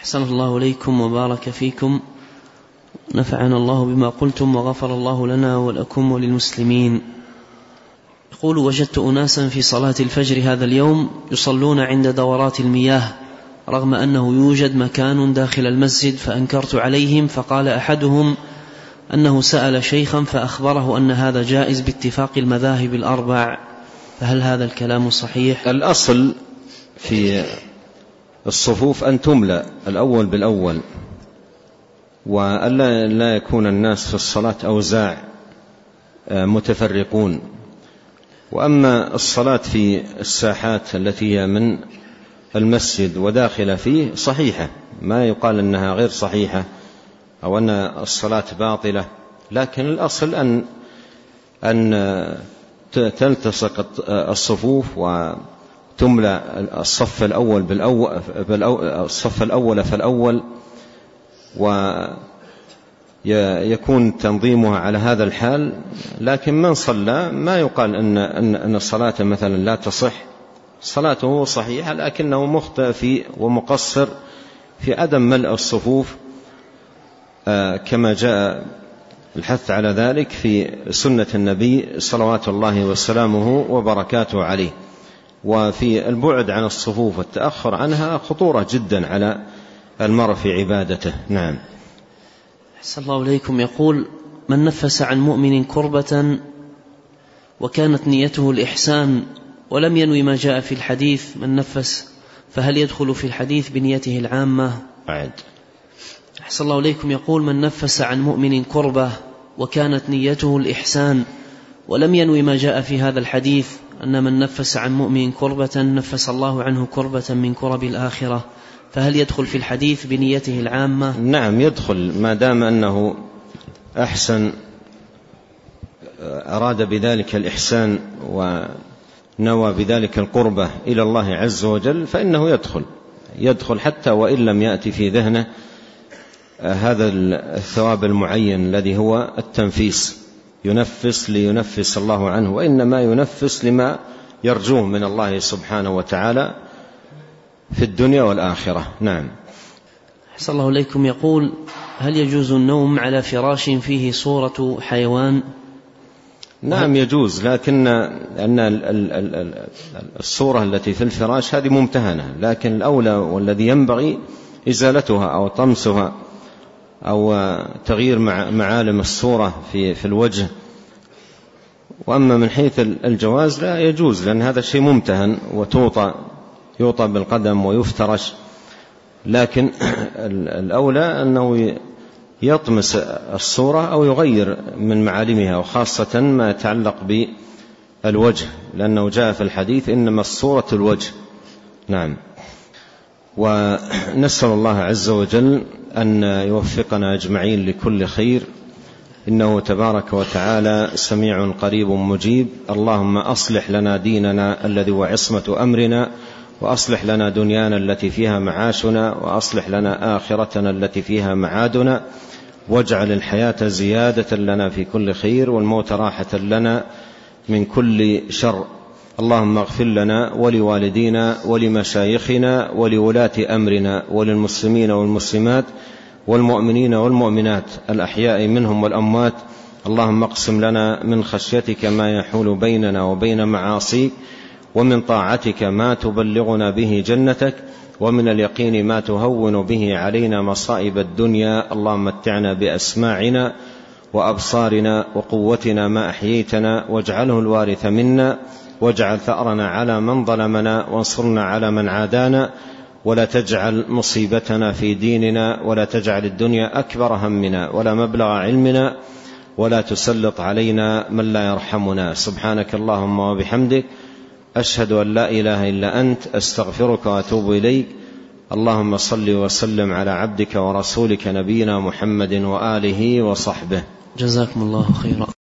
أحسن الله إليكم وبارك فيكم. نفعنا الله بما قلتم وغفر الله لنا ولكم وللمسلمين. يقول وجدت أناسا في صلاة الفجر هذا اليوم يصلون عند دورات المياه رغم أنه يوجد مكان داخل المسجد فأنكرت عليهم فقال أحدهم أنه سأل شيخا فأخبره أن هذا جائز باتفاق المذاهب الأربع. فهل هذا الكلام صحيح؟ الأصل في الصفوف أن تملأ الأول بالأول وألا لا يكون الناس في الصلاة أوزاع آه، متفرقون. وأما الصلاة في الساحات التي هي من المسجد وداخل فيه صحيحة ما يقال أنها غير صحيحة أو أن الصلاة باطلة لكن الأصل أن أن تلتصق الصفوف وتملأ الصف الأول بالأول الصف الأول فالأول ويكون تنظيمها على هذا الحال. لكن من صلى ما يقال أن أن أن الصلاة مثلا لا تصح. صلاته صحيحة لكنه مخطئ في ومقصر في عدم ملء الصفوف. آه، كما جاء الحث على ذلك في سنة النبي صلوات الله وسلامه وبركاته عليه. وفي البعد عن الصفوف والتأخر عنها خطورة جدا على المرء في عبادته. نعم. أحسن الله إليكم. يقول من نفس عن مؤمن كربة وكانت نيته الإحسان ولم ينوي ما جاء في الحديث من نفس فهل يدخل في الحديث بنيته العامة؟ أعد أحسن الله إليكم. يقول من نفس عن مؤمن كربة وكانت نيته الإحسان ولم ينوي ما جاء في هذا الحديث أن من نفس عن مؤمن كربة نفس الله عنه كربة من كرب الآخرة. فهل يدخل في الحديث بنيته العامة؟ نعم يدخل ما دام أنه أحسن أراد بذلك الإحسان ونوى بذلك القربة إلى الله عز وجل فإنه يدخل. يدخل حتى وإن لم يأتي في ذهنه هذا الثواب المعين الذي هو التنفيس. ينفس لينفس الله عنه وإنما ينفس لما يرجوه من الله سبحانه وتعالى في الدنيا والآخرة. نعم. أحسن الله إليكم. يقول هل يجوز النوم على فراش فيه صورة حيوان؟ نعم يجوز لكن أن الصورة التي في الفراش هذه ممتهنة لكن الأولى والذي ينبغي إزالتها أو طمسها أو تغيير معالم الصورة في في الوجه. وأما من حيث الجواز لا يجوز لأن هذا الشيء ممتهن وتوطى يوطى بالقدم ويفترش. لكن الأولى أنه يطمس الصورة أو يغير من معالمها وخاصة ما يتعلق بالوجه لأنه جاء في الحديث إنما الصورة الوجه. نعم. ونسأل الله عز وجل أن يوفقنا أجمعين لكل خير. إنه تبارك وتعالى سميع قريب مجيب. اللهم أصلح لنا ديننا الذي هو عصمة أمرنا وأصلح لنا دنيانا التي فيها معاشنا وأصلح لنا آخرتنا التي فيها معادنا. واجعل الحياة زيادة لنا في كل خير والموت راحة لنا من كل شر. اللهم اغفر لنا ولوالدينا ولمشايخنا ولولاة أمرنا وللمسلمين والمسلمات والمؤمنين والمؤمنات الأحياء منهم والأموات. اللهم اقسم لنا من خشيتك ما يحول بيننا وبين معاصيك ومن طاعتك ما تبلغنا به جنتك ومن اليقين ما تهون به علينا مصائب الدنيا. اللهم متعنا بأسماعنا وأبصارنا وقوتنا ما أحييتنا واجعله الوارث منا. واجعل ثأرنا على من ظلمنا وانصرنا على من عادانا ولا تجعل مصيبتنا في ديننا ولا تجعل الدنيا أكبر همنا ولا مبلغ علمنا ولا تسلط علينا من لا يرحمنا. سبحانك اللهم وبحمدك أشهد أن لا إله إلا أنت أستغفرك وأتوب إليك. اللهم صل وسلم على عبدك ورسولك نبينا محمد وآله وصحبه. جزاكم الله خيرا.